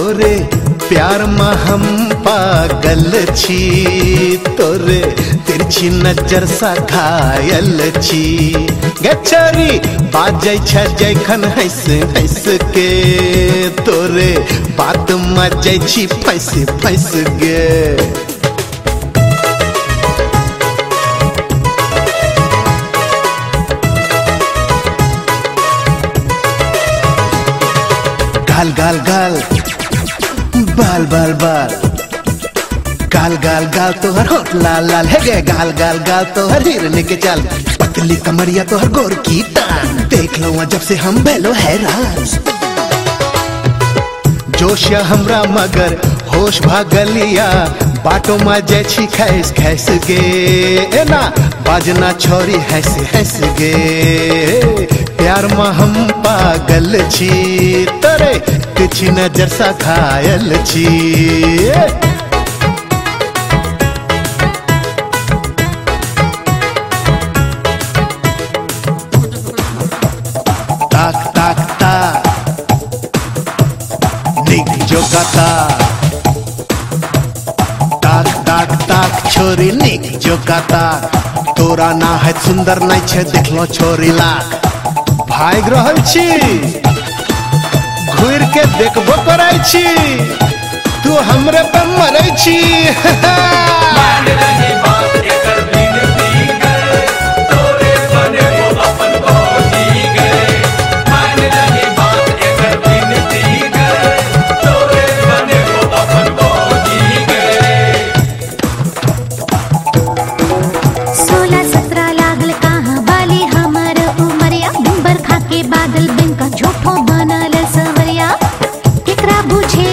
तोरे प्यार में हम पागल छी। तोरे तिरछी नज़र सा घायल छी। गचरी बाजै छ जैखन हंस हंस के। तोरे बात में जाइ छी फंस फंस गे गाल गाल गाल। बाल बाल बाल। गाल गाल गाल तोहर होठ लाल लाल है गे गाल गाल गाल तोहर हिरने के चाल। पतली कमरिया तोहर गोर की टान देख लो जब से हम भेलो हैरान। जोशिया हमरा मगर होश भागलिया। बाटो में जाइ छी खैस खैस गे। एना बाजना छोरी हंस हंस गे। प्यार में हम पागल छी। तोरे नज़र सा घायल छी। ताक ताक निक ताक ताक ताक, छोरी, निक तोरा ना है सुंदर, नहीं छे देखलो छोरी लाख। भाग रहल छी। के देखबो करै छी। तू हमरे पर मरै छी। मान बात रे बुझे